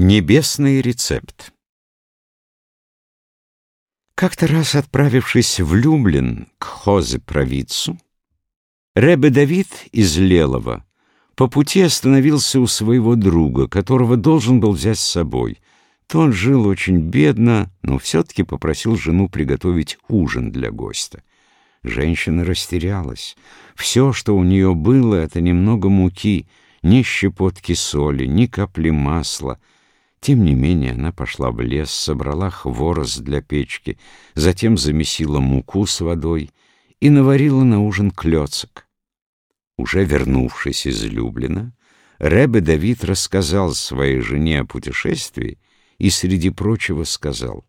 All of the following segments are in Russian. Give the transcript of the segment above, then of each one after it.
Небесный рецепт Как-то раз отправившись в Люблин к Хозе-провидцу, Ребе Давид из Лелова по пути остановился у своего друга, которого должен был взять с собой. То он жил очень бедно, но все-таки попросил жену приготовить ужин для гостя. Женщина растерялась. Все, что у нее было, — это немного муки, ни щепотки соли, ни капли масла — тем не менее она пошла в лес, собрала хворост для печки, затем замесила муку с водой и наварила на ужин клёцок. Уже вернувшись из Люблина, Ребе Давид рассказал своей жене о путешествии и, среди прочего, сказал,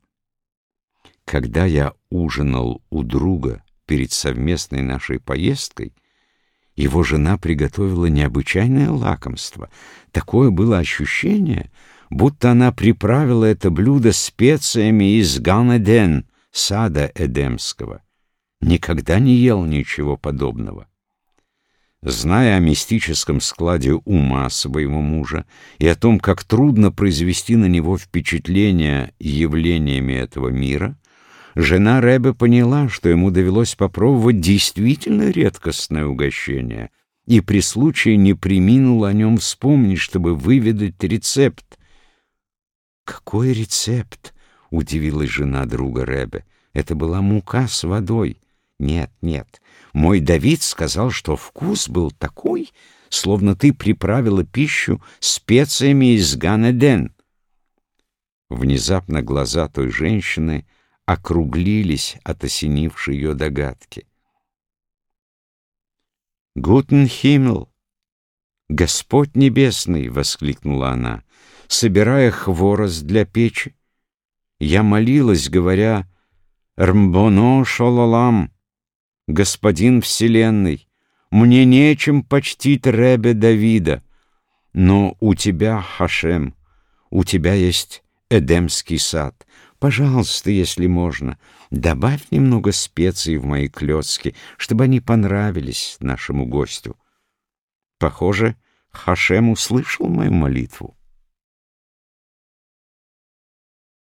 «Когда я ужинал у друга перед совместной нашей поездкой, его жена приготовила необычайное лакомство. Такое было ощущение — будто она приправила это блюдо специями из Ганеден, сада Эдемского. Никогда не ел ничего подобного. Зная о мистическом складе ума своего мужа и о том, как трудно произвести на него впечатление явлениями этого мира, жена Рэбе поняла, что ему довелось попробовать действительно редкостное угощение, и при случае не приминула о нем вспомнить, чтобы выведать рецепт, «Какой рецепт?» — удивилась жена друга Ребе. «Это была мука с водой». «Нет, нет, мой Давид сказал, что вкус был такой, словно ты приправила пищу специями из Ганеден». Внезапно глаза той женщины округлились от осенившей ее догадки. «Гутен Химмел! Господь Небесный!» — воскликнула она собирая хворост для печи. Я молилась, говоря, «Рмбоно шололам, господин Вселенной, мне нечем почтить Ребе Давида, но у тебя, Хашем, у тебя есть Эдемский сад. Пожалуйста, если можно, добавь немного специй в мои клетки, чтобы они понравились нашему гостю». Похоже, Хашем услышал мою молитву.